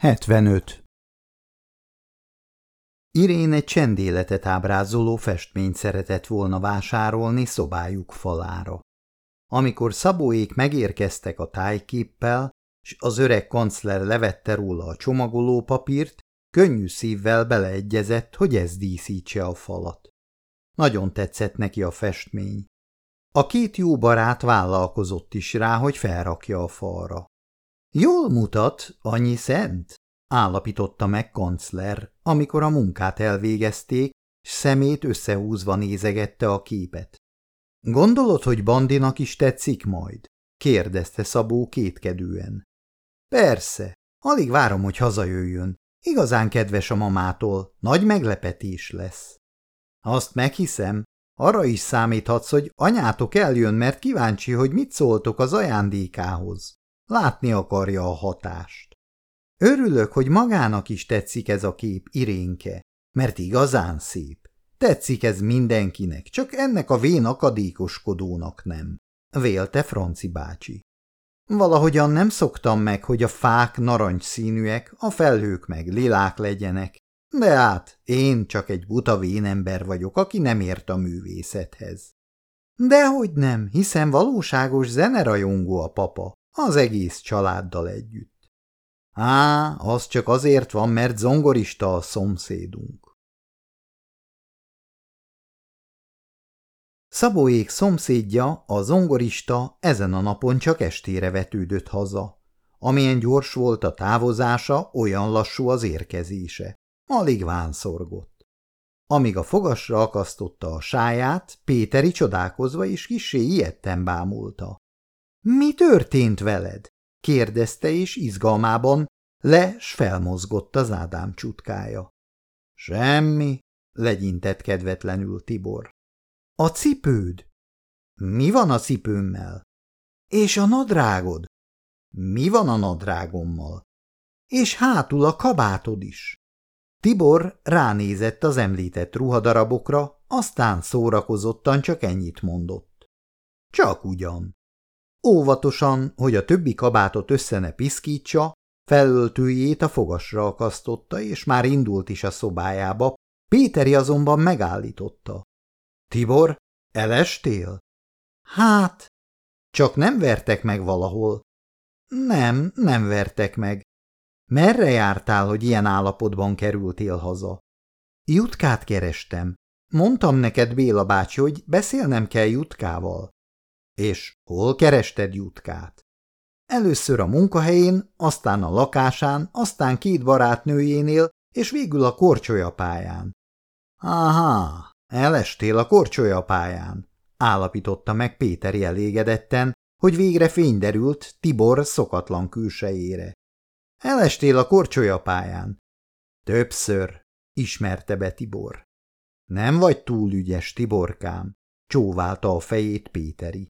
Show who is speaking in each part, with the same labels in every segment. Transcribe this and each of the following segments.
Speaker 1: 75. Irén egy csendéletet ábrázoló festményt szeretett volna vásárolni szobájuk falára. Amikor szabóék megérkeztek a tájképpel, s az öreg kancler levette róla a csomagoló papírt, könnyű szívvel beleegyezett, hogy ez díszítse a falat. Nagyon tetszett neki a festmény. A két jó barát vállalkozott is rá, hogy felrakja a falra. Jól mutat, annyi szent? állapította meg kancler, amikor a munkát elvégezték, s szemét összehúzva nézegette a képet. Gondolod, hogy Bandinak is tetszik majd? kérdezte Szabó kétkedően. Persze, alig várom, hogy hazajöjjön. Igazán kedves a mamától, nagy meglepetés lesz. Azt meghiszem, arra is számíthatsz, hogy anyátok eljön, mert kíváncsi, hogy mit szóltok az ajándékához. Látni akarja a hatást. Örülök, hogy magának is tetszik ez a kép, Irénke, mert igazán szép. Tetszik ez mindenkinek, csak ennek a vén akadékoskodónak nem, vélte Franci bácsi. Valahogyan nem szoktam meg, hogy a fák narancsszínűek, a felhők meg lilák legyenek, de hát én csak egy buta vénember vagyok, aki nem ért a művészethez. Dehogy nem, hiszen valóságos zenerajongó a papa, az egész családdal együtt. Á, az csak azért van, mert zongorista a szomszédunk. Szabóék szomszédja, a zongorista ezen a napon csak estére vetődött haza. Amilyen gyors volt a távozása, olyan lassú az érkezése. Alig vánszorgott. Amíg a fogasra akasztotta a sáját, Péteri csodálkozva és kissé ilyetten bámulta. – Mi történt veled? – kérdezte, és izgalmában le s felmozgott az Ádám csutkája. – Semmi – legyintett kedvetlenül Tibor. – A cipőd? – Mi van a cipőmmel? – És a nadrágod? – Mi van a nadrágommal? – És hátul a kabátod is. Tibor ránézett az említett ruhadarabokra, aztán szórakozottan csak ennyit mondott. Csak ugyan. Óvatosan, hogy a többi kabátot össze ne piszkítsa, felöltőjét a fogasra akasztotta, és már indult is a szobájába, Péteri azonban megállította. Tibor, elestél? Hát, csak nem vertek meg valahol. Nem, nem vertek meg. Merre jártál, hogy ilyen állapotban kerültél haza? Jutkát kerestem. Mondtam neked, Béla bácsi, hogy beszélnem kell Jutkával. És hol kerested Jutkát? Először a munkahelyén, aztán a lakásán, aztán két barátnőjénél, és végül a korcsolyapályán. Aha, elestél a korcsolyapályán, állapította meg Péteri elégedetten, hogy végre fény derült Tibor szokatlan külsejére. Elestél a korcsolyapályán. Többször, ismerte be Tibor. Nem vagy túl ügyes, Tiborkám, csóválta a fejét Péteri.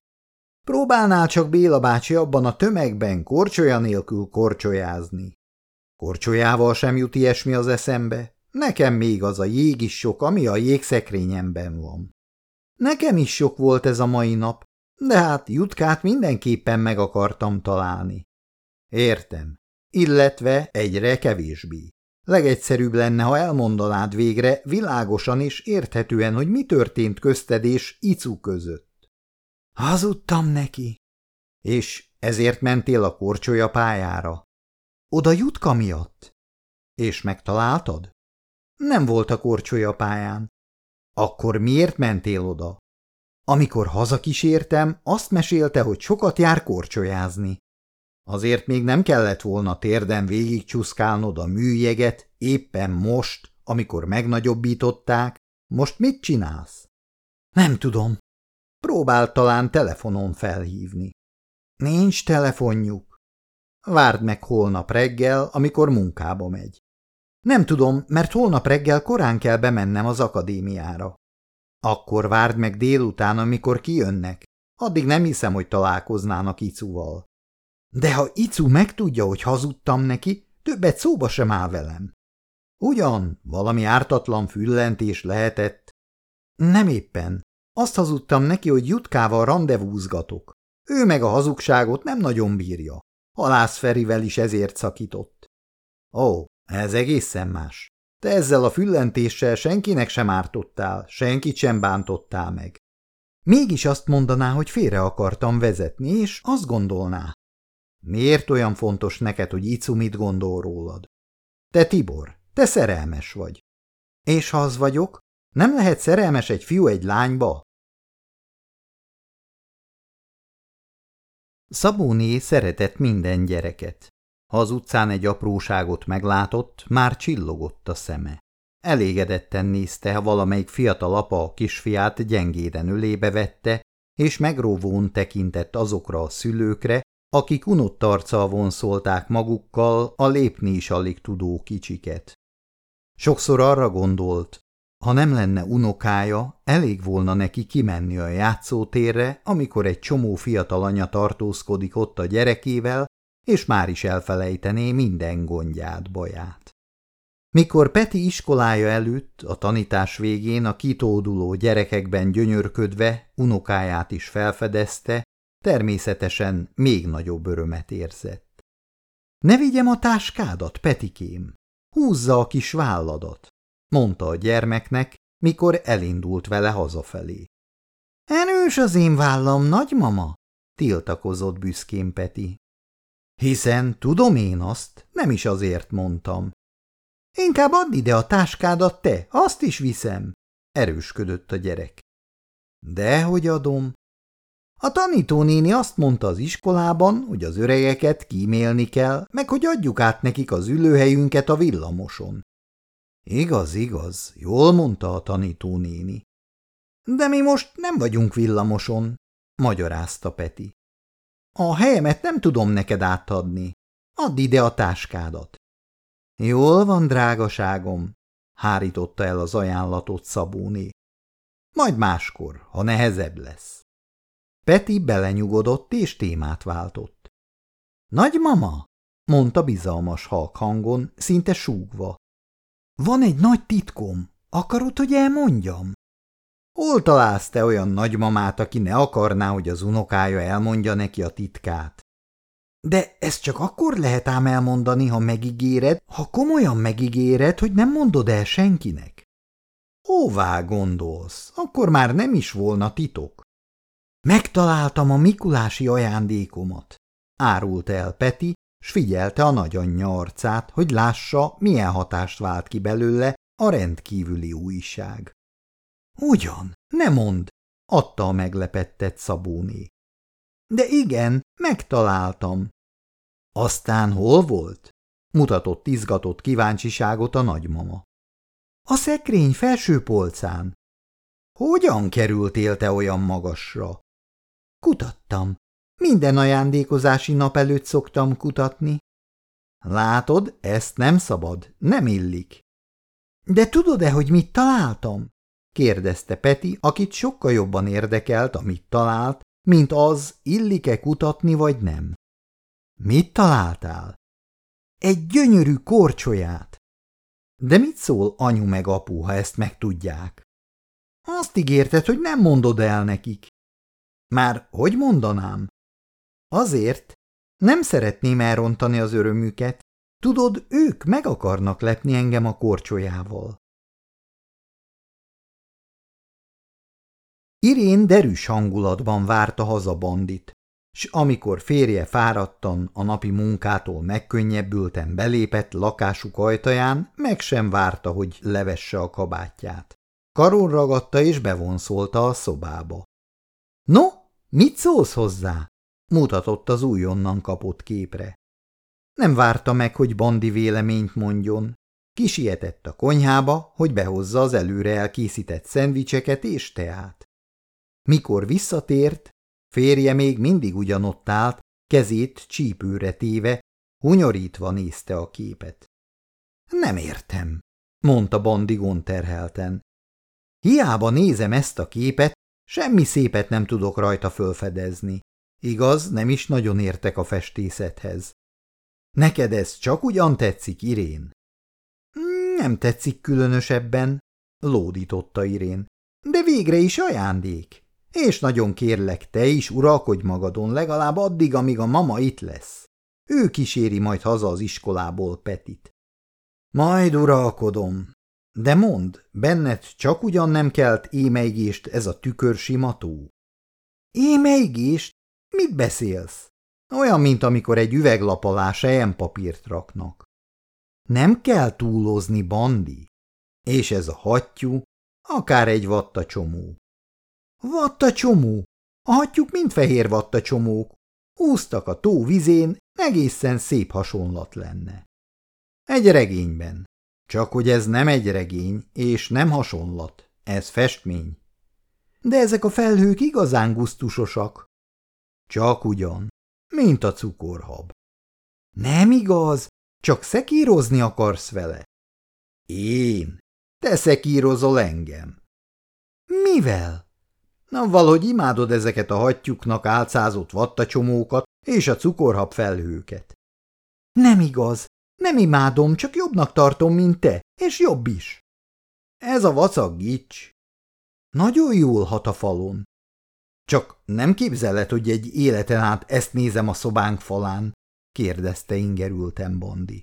Speaker 1: Próbálnál csak Béla bácsi abban a tömegben korcsolya nélkül korcsolyázni. Korcsolyával sem jut ilyesmi az eszembe. Nekem még az a jég is sok, ami a jégszekrényemben van. Nekem is sok volt ez a mai nap, de hát jutkát mindenképpen meg akartam találni. Értem, illetve egyre kevésbé. Legegyszerűbb lenne, ha elmondanád végre világosan és érthetően, hogy mi történt közted és Icu között. Hazudtam neki. És ezért mentél a korcsolya pályára? Oda Jutka miatt? És megtaláltad? Nem volt a korcsolya pályán. Akkor miért mentél oda? Amikor hazakísértem, azt mesélte, hogy sokat jár korcsolyázni. Azért még nem kellett volna térden végigcsuszkálnod a műjeget éppen most, amikor megnagyobbították. Most mit csinálsz? Nem tudom. Próbál talán telefonon felhívni. Nincs telefonjuk. Várd meg holnap reggel, amikor munkába megy. Nem tudom, mert holnap reggel korán kell bemennem az akadémiára. Akkor várd meg délután, amikor kijönnek. Addig nem hiszem, hogy találkoznának Icuval. De ha Icu megtudja, hogy hazudtam neki, többet szóba sem áll velem. Ugyan, valami ártatlan füllentés lehetett. Nem éppen. Azt hazudtam neki, hogy Jutkával rendezvúzgatok. Ő meg a hazugságot nem nagyon bírja. Halász Ferivel is ezért szakított. Ó, ez egészen más. Te ezzel a füllentéssel senkinek sem ártottál, senkit sem bántottál meg. Mégis azt mondaná, hogy félre akartam vezetni, és azt gondolná. Miért olyan fontos neked, hogy Icu mit gondol rólad? Te Tibor, te szerelmes vagy. És ha az vagyok, nem lehet szerelmes egy fiú egy lányba? Szabóné szeretett minden gyereket. Ha az utcán egy apróságot meglátott, már csillogott a szeme. Elégedetten nézte, ha valamelyik fiatal apa a kisfiát gyengéden ölébe vette, és megróvón tekintett azokra a szülőkre, akik unott arccal vonszolták magukkal a lépni is alig tudó kicsiket. Sokszor arra gondolt, ha nem lenne unokája, elég volna neki kimenni a játszótérre, amikor egy csomó fiatal anya tartózkodik ott a gyerekével, és már is elfelejtené minden gondját, baját. Mikor Peti iskolája előtt, a tanítás végén a kitóduló gyerekekben gyönyörködve unokáját is felfedezte, természetesen még nagyobb örömet érzett. – Ne vigyem a táskádat, Petikém! Húzza a kis válladat! – mondta a gyermeknek, mikor elindult vele hazafelé. – Erős az én vállam, nagymama! – tiltakozott büszkén Peti. – Hiszen tudom én azt, nem is azért mondtam. – Inkább add ide a táskádat te, azt is viszem! – erősködött a gyerek. – Dehogy adom! A tanítónéni azt mondta az iskolában, hogy az öregeket kímélni kell, meg hogy adjuk át nekik az ülőhelyünket a villamoson. Igaz, igaz, jól mondta a tanítónéni. De mi most nem vagyunk villamoson, magyarázta Peti. A helyemet nem tudom neked átadni. Add ide a táskádat. Jól van, drágaságom, hárította el az ajánlatot Szabóné. Majd máskor, ha nehezebb lesz. Peti belenyugodott és témát váltott. Nagymama, mondta bizalmas halk hangon, szinte súgva. Van egy nagy titkom, akarod, hogy elmondjam? Hol találsz te olyan nagymamát, aki ne akarná, hogy az unokája elmondja neki a titkát? De ezt csak akkor lehet ám elmondani, ha megígéred, ha komolyan megígéred, hogy nem mondod el senkinek. Hová gondolsz? Akkor már nem is volna titok. Megtaláltam a Mikulási ajándékomat, árult el Peti, s figyelte a nagyanyja arcát, hogy lássa, milyen hatást vált ki belőle a rendkívüli újság. Ugyan, ne mond, adta a meglepettet Szabóné. De igen, megtaláltam. Aztán hol volt? Mutatott izgatott kíváncsiságot a nagymama. A szekrény felső polcán. Hogyan kerültél te olyan magasra? Kutattam. Minden ajándékozási nap előtt szoktam kutatni. Látod, ezt nem szabad, nem illik. De tudod-e, hogy mit találtam? kérdezte Peti, akit sokkal jobban érdekelt, amit talált, mint az, illik-e kutatni vagy nem. Mit találtál? Egy gyönyörű korcsolyát. De mit szól anyu meg apu, ha ezt megtudják? Azt ígérted, hogy nem mondod el nekik. Már hogy mondanám? Azért. Nem szeretném elrontani az örömüket. Tudod, ők meg akarnak lepni engem a korcsolyával. Irén derűs hangulatban várta haza bandit, s amikor férje fáradtan a napi munkától megkönnyebbülten belépett lakásuk ajtaján, meg sem várta, hogy levesse a kabátját. Karon ragadta és bevonszolta a szobába. – No, mit szólsz hozzá? Mutatott az újonnan kapott képre. Nem várta meg, hogy Bandi véleményt mondjon. Kisietett a konyhába, hogy behozza az előre elkészített szendvicseket és teát. Mikor visszatért, férje még mindig ugyanott állt, kezét csípőre téve, hunyorítva nézte a képet. Nem értem, mondta Bandi gonterhelten. Hiába nézem ezt a képet, semmi szépet nem tudok rajta fölfedezni. Igaz, nem is nagyon értek a festészethez. Neked ez csak ugyan tetszik, Irén? Nem tetszik különösebben, lódította Irén. De végre is ajándék. És nagyon kérlek, te is uralkodj magadon legalább addig, amíg a mama itt lesz. Ő kíséri majd haza az iskolából Petit. Majd uralkodom. De mond, benned csak ugyan nem kelt émeigést ez a tükörsimató? Émeigést? Mit beszélsz? Olyan, mint amikor egy üveglap alá papírt raknak. Nem kell túlozni, Bandi. És ez a hattyú, akár egy vatta csomó. Vatta csomó? A hattyúk mind fehér vatta csomók. Úztak a tó vizén, egészen szép hasonlat lenne. Egy regényben. Csak hogy ez nem egy regény, és nem hasonlat, ez festmény. De ezek a felhők igazán gusztusosak. Csak ugyan, mint a cukorhab. Nem igaz, csak szekírozni akarsz vele. Én? Te szekírozol engem. Mivel? Na, valahogy imádod ezeket a hattyúknak álcázott vattacsomókat és a cukorhab felhőket. Nem igaz, nem imádom, csak jobbnak tartom, mint te, és jobb is. Ez a vacak gics. Nagyon jól hat a falon. Csak nem képzeled, hogy egy életen át ezt nézem a szobánk falán? kérdezte ingerülten Bondi.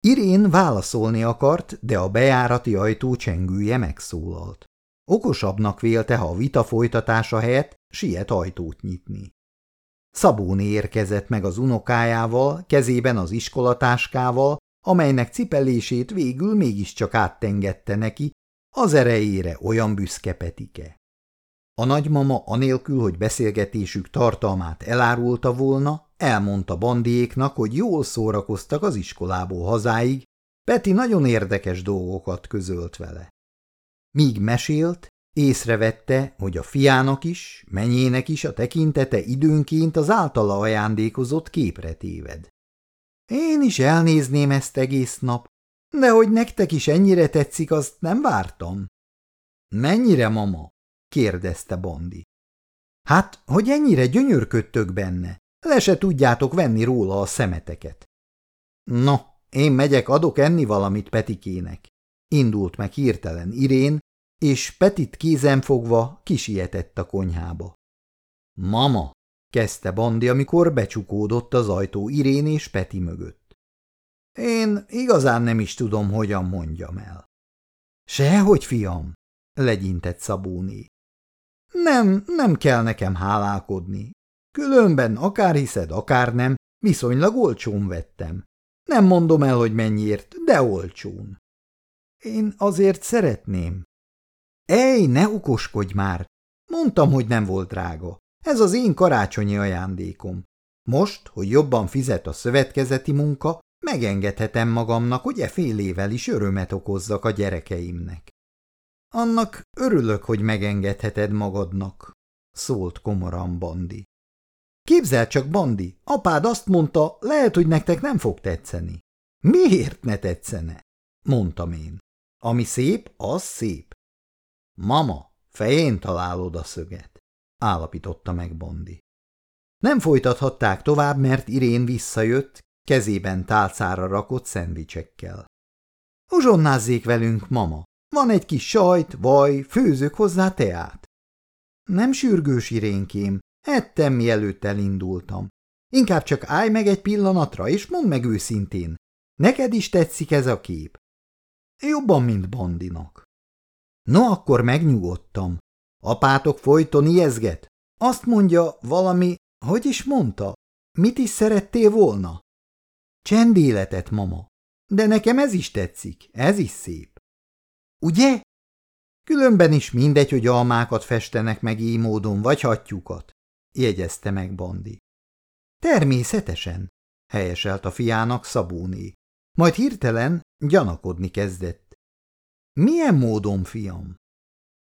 Speaker 1: Irén válaszolni akart, de a bejárati ajtó csengője megszólalt. Okosabbnak vélte, ha a vita folytatása helyett siet ajtót nyitni. Szabóni érkezett meg az unokájával, kezében az iskolatáskával, amelynek cipelését végül mégiscsak áttengette neki, az erejére olyan büszke Petike. A nagymama anélkül, hogy beszélgetésük tartalmát elárulta volna, elmondta bandiéknak, hogy jól szórakoztak az iskolából hazáig, Peti nagyon érdekes dolgokat közölt vele. Míg mesélt, észrevette, hogy a fiának is, menyének is a tekintete időnként az általa ajándékozott képre téved. Én is elnézném ezt egész nap, de hogy nektek is ennyire tetszik, azt nem vártam. Mennyire, mama? Kérdezte Bondi. Hát, hogy ennyire gyönyörködtök benne, le se tudjátok venni róla a szemeteket. No, én megyek, adok enni valamit Petikének. Indult meg hirtelen Irén, és Petit kézen fogva kisietett a konyhába. Mama, kezdte Bandi, amikor becsukódott az ajtó Irén és Peti mögött. Én igazán nem is tudom, hogyan mondjam el. Sehogy, fiam, legyintett Szabóné. Nem, nem kell nekem hálálkodni. Különben akár hiszed, akár nem, viszonylag olcsón vettem. Nem mondom el, hogy mennyiért, de olcsón. Én azért szeretném. Ej, ne okoskodj már! Mondtam, hogy nem volt drága. Ez az én karácsonyi ajándékom. Most, hogy jobban fizet a szövetkezeti munka, megengedhetem magamnak, hogy e fél évvel is örömet okozzak a gyerekeimnek. Annak örülök, hogy megengedheted magadnak, szólt komoran Bandi. Képzel csak, Bandi, apád azt mondta, lehet, hogy nektek nem fog tetszeni. Miért ne tetszene? mondtam én. Ami szép, az szép. Mama, fején találod a szöget, állapította meg Bondi. Nem folytathatták tovább, mert Irén visszajött, kezében tálcára rakott szendvicsekkel. Uzsonnázzék velünk, mama. Van egy kis sajt, vaj, főzök hozzá teát. Nem sürgős irénkém, ettem, mielőtt elindultam. Inkább csak állj meg egy pillanatra, és mondd meg őszintén. Neked is tetszik ez a kép? Jobban, mint Bandinak. No, akkor megnyugodtam. Apátok folyton ijeszget. Azt mondja valami, hogy is mondta? Mit is szerettél volna? Csendéletet, mama. De nekem ez is tetszik, ez is szép. Ugye? Különben is mindegy, hogy almákat festenek meg így módon, vagy hattyúkat, jegyezte meg Bandi. Természetesen, helyeselt a fiának Szabóné. Majd hirtelen gyanakodni kezdett. Milyen módon, fiam?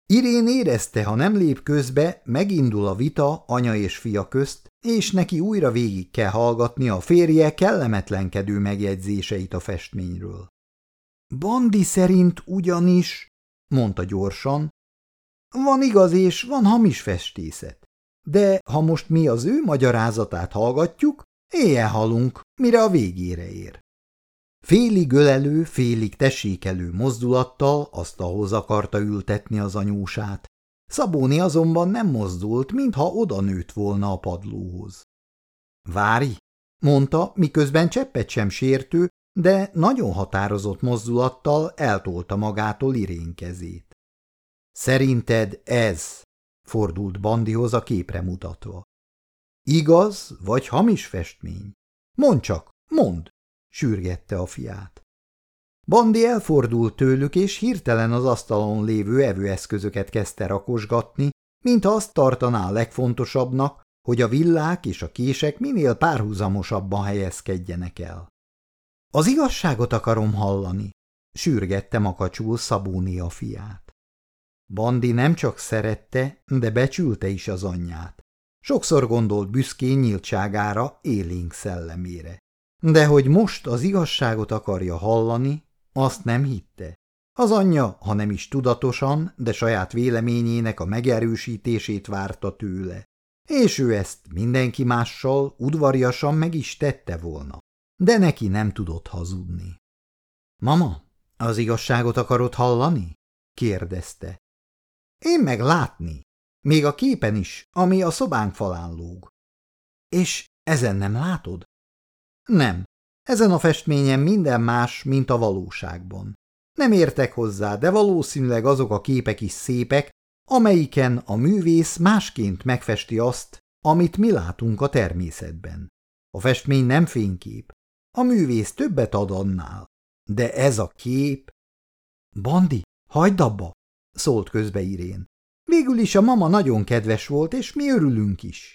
Speaker 1: Irén érezte, ha nem lép közbe, megindul a vita anya és fia közt, és neki újra végig kell hallgatni a férje kellemetlenkedő megjegyzéseit a festményről. Bandi szerint ugyanis, mondta gyorsan, van igaz és van hamis festészet. De ha most mi az ő magyarázatát hallgatjuk, éjjel halunk, mire a végére ér. Félig ölelő, félig tessékelő mozdulattal azt ahhoz akarta ültetni az anyósát. Szabóni azonban nem mozdult, mintha oda nőtt volna a padlóhoz. Várj, mondta, miközben cseppet sem sértő, de nagyon határozott mozdulattal eltolta magától Irén kezét. Szerinted ez? fordult Bandihoz a képre mutatva. Igaz vagy hamis festmény? Mondd csak, mondd, sürgette a fiát. Bandi elfordult tőlük, és hirtelen az asztalon lévő evőeszközöket kezdte rakosgatni, mint azt tartaná a legfontosabbnak, hogy a villák és a kések minél párhuzamosabban helyezkedjenek el. Az igazságot akarom hallani, sürgette makacsul Szabóni a fiát. Bandi nem csak szerette, de becsülte is az anyját. Sokszor gondolt büszkén nyíltságára, élénk szellemére. De hogy most az igazságot akarja hallani, azt nem hitte. Az anyja, ha nem is tudatosan, de saját véleményének a megerősítését várta tőle. És ő ezt mindenki mással udvariasan meg is tette volna. De neki nem tudott hazudni. – Mama, az igazságot akarod hallani? – kérdezte. – Én meg látni. Még a képen is, ami a szobánk falán lóg. – És ezen nem látod? – Nem. Ezen a festményen minden más, mint a valóságban. Nem értek hozzá, de valószínűleg azok a képek is szépek, amelyiken a művész másként megfesti azt, amit mi látunk a természetben. A festmény nem fénykép. A művész többet ad annál. De ez a kép... Bandi, hagyd abba! szólt közbe Irén. Végül is a mama nagyon kedves volt, és mi örülünk is.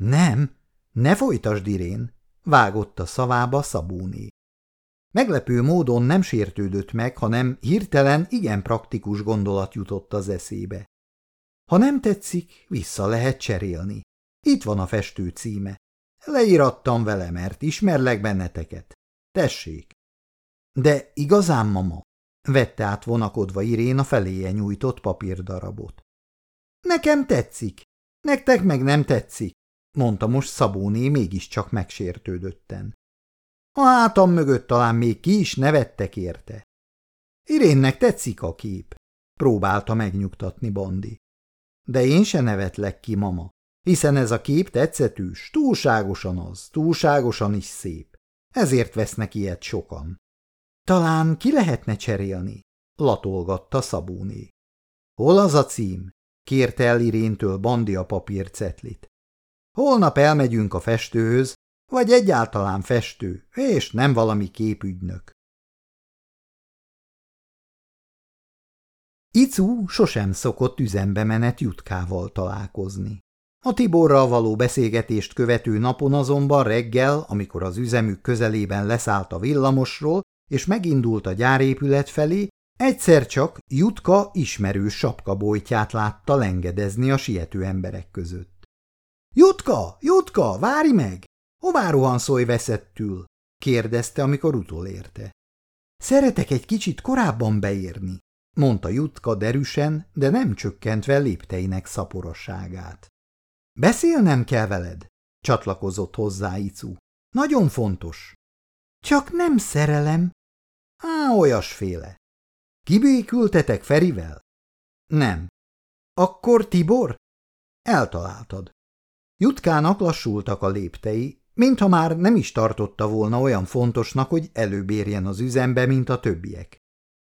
Speaker 1: Nem, ne folytasd, Irén, vágott a szavába Szabóné. Meglepő módon nem sértődött meg, hanem hirtelen igen praktikus gondolat jutott az eszébe. Ha nem tetszik, vissza lehet cserélni. Itt van a festő címe. Leírattam vele, mert ismerlek benneteket. Tessék. De igazán, mama, vette át vonakodva Irén a feléje nyújtott papírdarabot. Nekem tetszik, nektek meg nem tetszik, mondta most Szabóné mégiscsak megsértődötten. A hátam mögött talán még ki is nevettek érte. Irénnek tetszik a kép, próbálta megnyugtatni Bandi. De én se nevetlek ki, mama, hiszen ez a kép tetszetűs, túlságosan az, túlságosan is szép. Ezért vesznek ilyet sokan. Talán ki lehetne cserélni? latolgatta Szabóné. Hol az a cím? kérte el Iréntől Bandi a papírcetlit. Holnap elmegyünk a festőhöz, vagy egyáltalán festő, és nem valami képügynök. Icu sosem szokott üzembe menet Jutkával találkozni. A Tiborral való beszélgetést követő napon azonban reggel, amikor az üzemük közelében leszállt a villamosról, és megindult a gyárépület felé, egyszer csak Jutka ismerős sapkabojtját látta lengedezni a siető emberek között. – Jutka, Jutka, várj meg! Hová rohanszolj veszettül? kérdezte, amikor utolérte. Szeretek egy kicsit korábban beérni, mondta Jutka derűsen, de nem csökkentve lépteinek szaporosságát. Beszélnem kell veled, csatlakozott hozzá Icu. Nagyon fontos. Csak nem szerelem. Á, olyasféle. Kibékültetek Ferivel? Nem. Akkor Tibor? Eltaláltad. Jutkának lassultak a léptei, mintha már nem is tartotta volna olyan fontosnak, hogy előbérjen az üzembe, mint a többiek.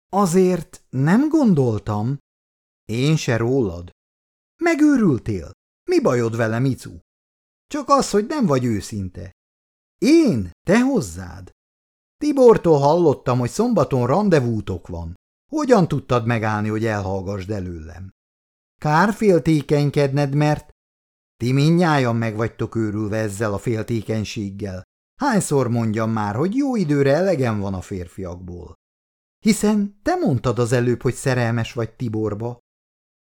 Speaker 1: Azért nem gondoltam. Én se rólad. Megőrültél? Mi bajod vele, Micu? Csak az, hogy nem vagy őszinte. Én? Te hozzád? Tibortól hallottam, hogy szombaton rendezvútok van. Hogyan tudtad megállni, hogy elhallgasd előlem? Kár féltékenykedned, mert ti mindnyájan meg vagytok őrülve ezzel a féltékenységgel. Hányszor mondjam már, hogy jó időre elegem van a férfiakból? Hiszen te mondtad az előbb, hogy szerelmes vagy Tiborba.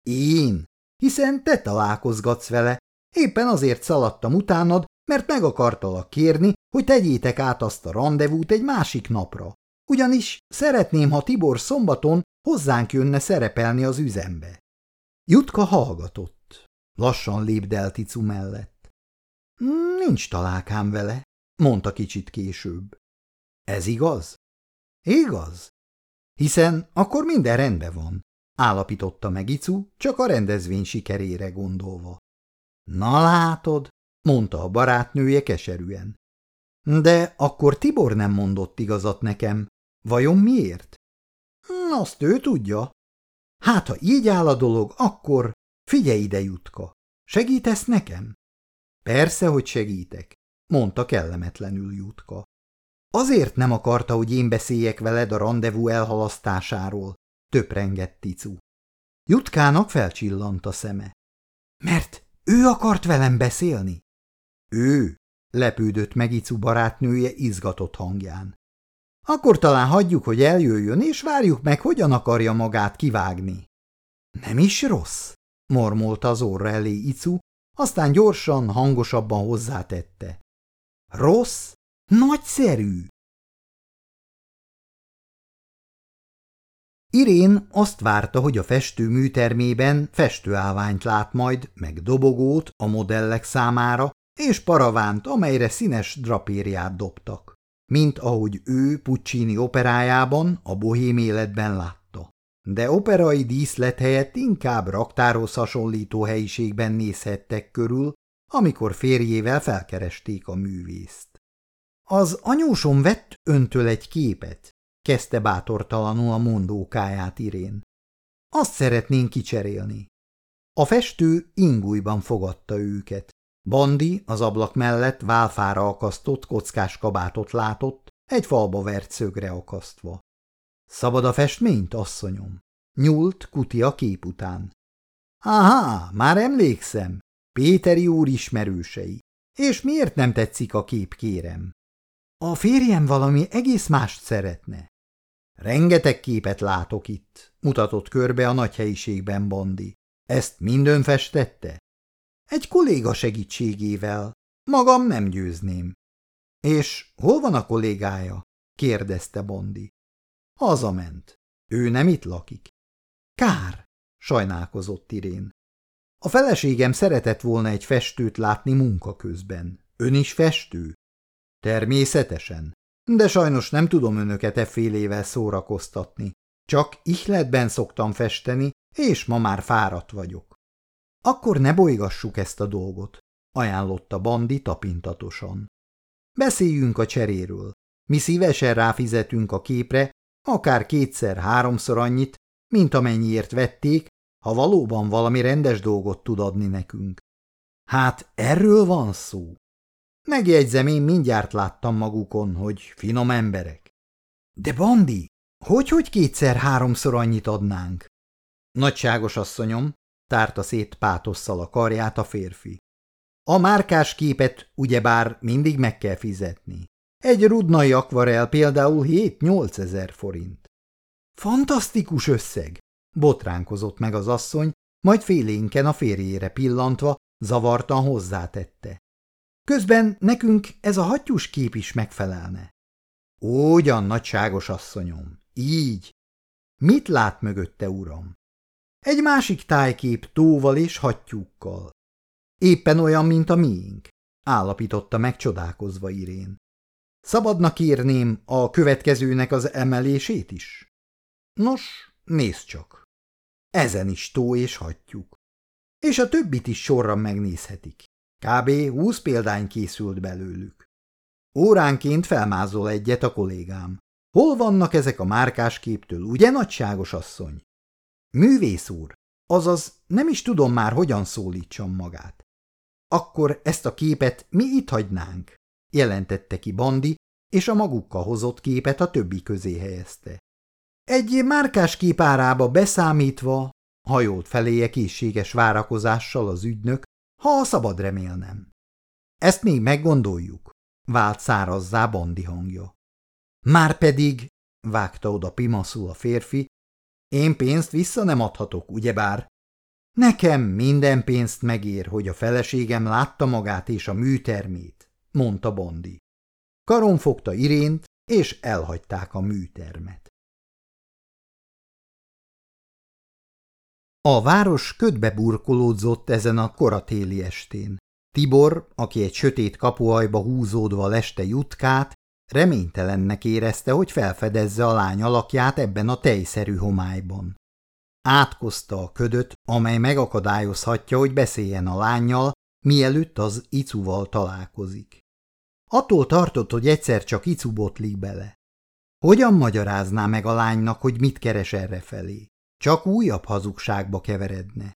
Speaker 1: Én? Hiszen te találkozgatsz vele. Éppen azért szaladtam utánad, mert meg akartalak kérni, hogy tegyétek át azt a rendezvút egy másik napra. Ugyanis szeretném, ha Tibor szombaton hozzánk jönne szerepelni az üzembe. Jutka hallgatott. Lassan lépdelt Icu mellett. Nincs találkám vele, mondta kicsit később. Ez igaz? Igaz. Hiszen akkor minden rendben van, állapította meg Icu, csak a rendezvény sikerére gondolva. Na látod, mondta a barátnője keserűen. De akkor Tibor nem mondott igazat nekem. Vajon miért? Hm, azt ő tudja. Hát, ha így áll a dolog, akkor figyelj ide, Jutka. Segítesz nekem? Persze, hogy segítek, mondta kellemetlenül Jutka. Azért nem akarta, hogy én beszéljek veled a rendezvú elhalasztásáról, töprengett Ticu. Jutkának felcsillant a szeme. Mert ő akart velem beszélni? Ő, lepődött meg Icu barátnője izgatott hangján. Akkor talán hagyjuk, hogy eljöjjön, és várjuk meg, hogyan akarja magát kivágni. Nem is rossz, mormolta az orra elé Icu, aztán gyorsan, hangosabban hozzátette. Rossz? Nagyszerű! Irén azt várta, hogy a festő műtermében festőállványt lát majd, meg dobogót a modellek számára, és paravánt, amelyre színes drapériát dobtak, mint ahogy ő Puccini operájában, a bohém életben látta. De operai díszlet helyett inkább raktárhoz hasonlító helyiségben nézhettek körül, amikor férjével felkeresték a művészt. Az anyósom vett öntől egy képet, kezdte bátortalanul a mondókáját Irén. Azt szeretnénk kicserélni. A festő ingújban fogadta őket. Bandi az ablak mellett válfára akasztott kockás kabátot látott, egy falba vert szögre akasztva. Szabad a festményt, asszonyom? Nyúlt kuti a kép után. Aha, már emlékszem, Péteri úr ismerősei. És miért nem tetszik a kép, kérem? A férjem valami egész mást szeretne. Rengeteg képet látok itt, mutatott körbe a nagy helyiségben Bondi. Ezt mindön festette? Egy kolléga segítségével. Magam nem győzném. És hol van a kollégája? kérdezte Bondi. Hazament. Ő nem itt lakik. Kár, sajnálkozott Irén. A feleségem szeretett volna egy festőt látni munka közben. Ön is festő? Természetesen. De sajnos nem tudom önöket e félével szórakoztatni. Csak ihletben szoktam festeni, és ma már fáradt vagyok. Akkor ne bolygassuk ezt a dolgot, ajánlotta Bandi tapintatosan. Beszéljünk a cseréről. Mi szívesen ráfizetünk a képre, akár kétszer-háromszor annyit, mint amennyiért vették, ha valóban valami rendes dolgot tud adni nekünk. Hát erről van szó. Megjegyzem, én mindjárt láttam magukon, hogy finom emberek. De Bandi, hogy-hogy kétszer-háromszor annyit adnánk? Nagyságos asszonyom, tárta szét pátosszal a karját a férfi. A márkás képet ugyebár mindig meg kell fizetni. Egy rudnai akvarel például 7-8 ezer forint. Fantasztikus összeg! Botránkozott meg az asszony, majd félénken a férjére pillantva, zavartan hozzátette. Közben nekünk ez a hattyús kép is megfelelne. Ugyan, nagyságos asszonyom, így. Mit lát mögötte, uram? Egy másik tájkép tóval és hattyúkkal. Éppen olyan, mint a miénk, állapította meg csodálkozva Irén. Szabadna kérném a következőnek az emelését is? Nos, nézd csak. Ezen is tó és hattyúk. És a többit is sorra megnézhetik. Kb. húsz példány készült belőlük. Óránként felmázol egyet a kollégám. Hol vannak ezek a márkás képtől, ugye, nagyságos asszony? Művész úr, azaz nem is tudom már, hogyan szólítsam magát. Akkor ezt a képet mi itt hagynánk, jelentette ki Bandi, és a magukkal hozott képet a többi közé helyezte. Egy márkás képárába beszámítva, hajolt feléje készséges várakozással az ügynök, ha szabad remélnem. Ezt még meggondoljuk, vált szárazzá Bandi hangja. Márpedig, vágta oda pimaszul a férfi, én pénzt vissza nem adhatok, ugyebár? Nekem minden pénzt megér, hogy a feleségem látta magát és a műtermét, mondta Bondi. Karon fogta Irént, és elhagyták a műtermet. A város ködbe burkolódzott ezen a koratéli estén. Tibor, aki egy sötét kapuajba húzódva leste jutkát, reménytelennek érezte, hogy felfedezze a lány alakját ebben a tejszerű homályban. Átkozta a ködöt, amely megakadályozhatja, hogy beszéljen a lányjal, mielőtt az icuval találkozik. Attól tartott, hogy egyszer csak icu botlik bele. Hogyan magyarázná meg a lánynak, hogy mit keres errefelé? Csak újabb hazugságba keveredne.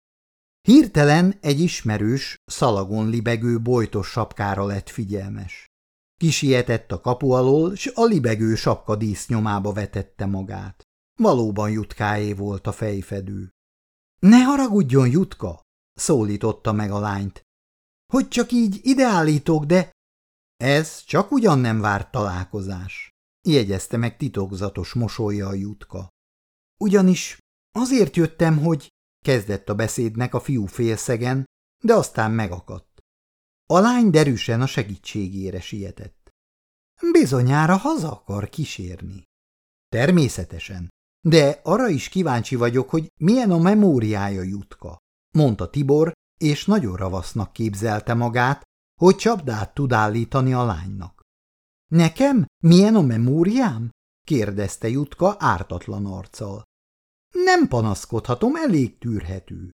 Speaker 1: Hirtelen egy ismerős, szalagon libegő bojtos sapkára lett figyelmes. Kisietett a kapu alól, s a libegő sapka nyomába vetette magát. Valóban Jutkáé volt a fejfedő. – Ne haragudjon, Jutka! – szólította meg a lányt. – Hogy csak így ideállítok, de… Ez csak ugyan nem várt találkozás – jegyezte meg titokzatos mosolya a Jutka. – Ugyanis azért jöttem, hogy… kezdett a beszédnek a fiú félszegen, de aztán megakadt. A lány derűsen a segítségére sietett. Bizonyára haza akar kísérni. Természetesen, de arra is kíváncsi vagyok, hogy milyen a memóriája Jutka, mondta Tibor, és nagyon ravasznak képzelte magát, hogy csapdát tud állítani a lánynak. Nekem milyen a memóriám? kérdezte Jutka ártatlan arccal. Nem panaszkodhatom, elég tűrhető.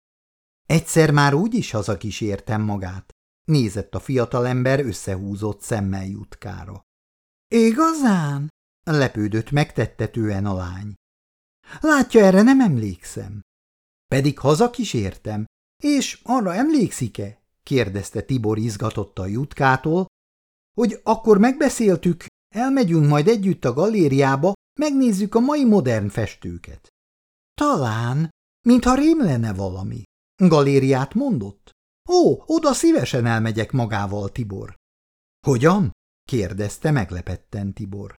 Speaker 1: Egyszer már úgy is hazakísértem magát, nézett a fiatalember összehúzott szemmel Jutkára. Igazán? lepődött megtettetően a lány. Látja, erre nem emlékszem. Pedig hazakísértem, és arra emlékszik-e? kérdezte Tibor izgatott a jutkától, hogy akkor megbeszéltük, elmegyünk majd együtt a galériába, megnézzük a mai modern festőket. Talán, mintha rém lenne valami. Galériát mondott? Ó, oda szívesen elmegyek magával, Tibor. Hogyan? kérdezte meglepetten Tibor.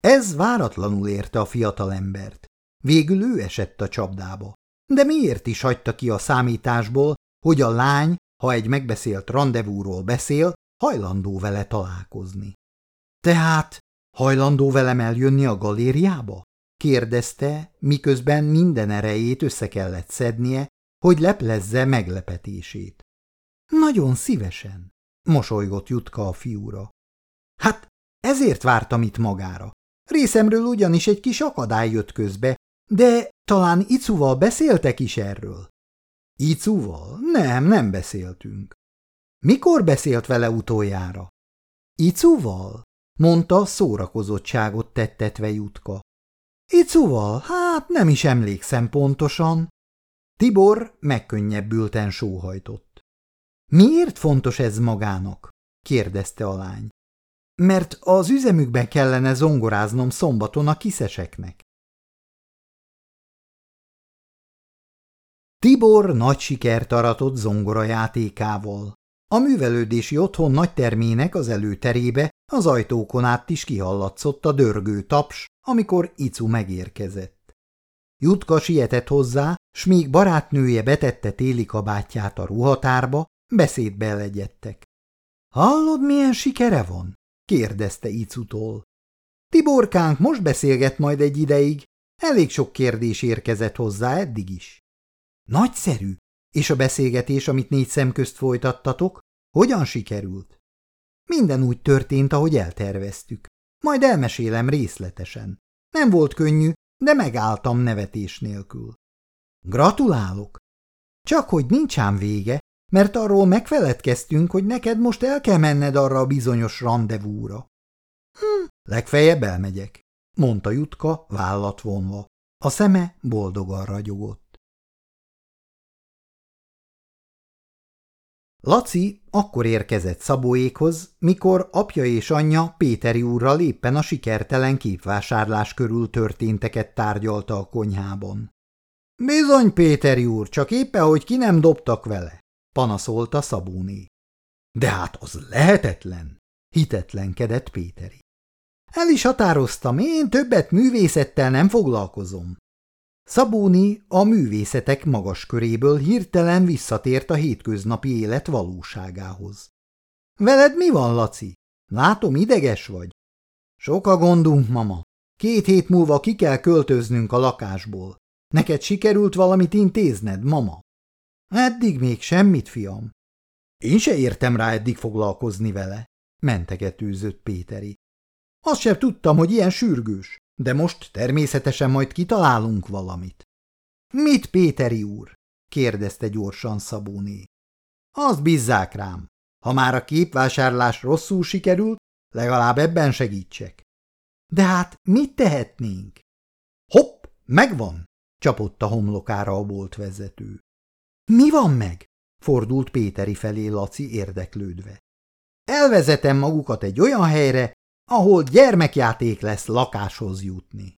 Speaker 1: Ez váratlanul érte a fiatal embert. Végül ő esett a csapdába. De miért is hagyta ki a számításból, hogy a lány, ha egy megbeszélt rendezvúról beszél, hajlandó vele találkozni? Tehát hajlandó velem eljönni a galériába? Kérdezte, miközben minden erejét össze kellett szednie, hogy leplezze meglepetését. Nagyon szívesen, mosolygott Jutka a fiúra. Hát ezért vártam itt magára. Részemről ugyanis egy kis akadály jött közbe, de talán Icuval beszéltek is erről. Icuval? Nem, nem beszéltünk. Mikor beszélt vele utoljára? Icuval? mondta szórakozottságot tettetve Jutka. Icuval? Hát nem is emlékszem pontosan. Tibor megkönnyebbülten sóhajtott. Miért fontos ez magának? kérdezte a lány. Mert az üzemükben kellene zongoráznom szombaton a kiszeseknek. Tibor nagy sikert aratott zongorajátékával. A művelődési otthon nagy termének az előterébe az ajtókon át is kihallatszott a dörgő taps, amikor Icu megérkezett. Jutka sietett hozzá, s míg barátnője betette téli kabátját a ruhatárba, beszédbe legyettek. – Hallod, milyen sikere van? – kérdezte Icutól. – Tiborkánk most beszélget majd egy ideig, elég sok kérdés érkezett hozzá eddig is. Nagyszerű! És a beszélgetés, amit négy szem közt folytattatok, hogyan sikerült? Minden úgy történt, ahogy elterveztük. Majd elmesélem részletesen. Nem volt könnyű, de megálltam nevetés nélkül. Gratulálok! Csak hogy nincs ám vége, mert arról megfeledkeztünk, hogy neked most el kell menned arra a bizonyos rendezvúra. Hm, legfeljebb elmegyek, mondta Jutka vállat vonva. A szeme boldogan ragyogott. Laci akkor érkezett Szabóékhoz, mikor apja és anyja Péteri úrral éppen a sikertelen képvásárlás körül történteket tárgyalta a konyhában. – Bizony, Péteri úr, csak éppen, hogy ki nem dobtak vele – panaszolta Szabóné. – De hát az lehetetlen! – hitetlenkedett Péteri. – El is határoztam, én többet művészettel nem foglalkozom. Szabóni a művészetek magas köréből hirtelen visszatért a hétköznapi élet valóságához. – Veled mi van, Laci? Látom, ideges vagy. – Sok a gondunk, mama. Két hét múlva ki kell költöznünk a lakásból. Neked sikerült valamit intézned, mama? – Eddig még semmit, fiam. – Én se értem rá eddig foglalkozni vele – mentegetőzött Péteri. – Azt sem tudtam, hogy ilyen sürgős. De most természetesen majd kitalálunk valamit. Mit, Péteri úr? kérdezte gyorsan Szabóné. Azt bízzák rám. Ha már a képvásárlás rosszul sikerült, Legalább ebben segítsek. De hát mit tehetnénk? Hopp, megvan, csapott a homlokára a boltvezető. Mi van meg? fordult Péteri felé Laci érdeklődve. Elvezetem magukat egy olyan helyre, ahol gyermekjáték lesz lakáshoz jutni.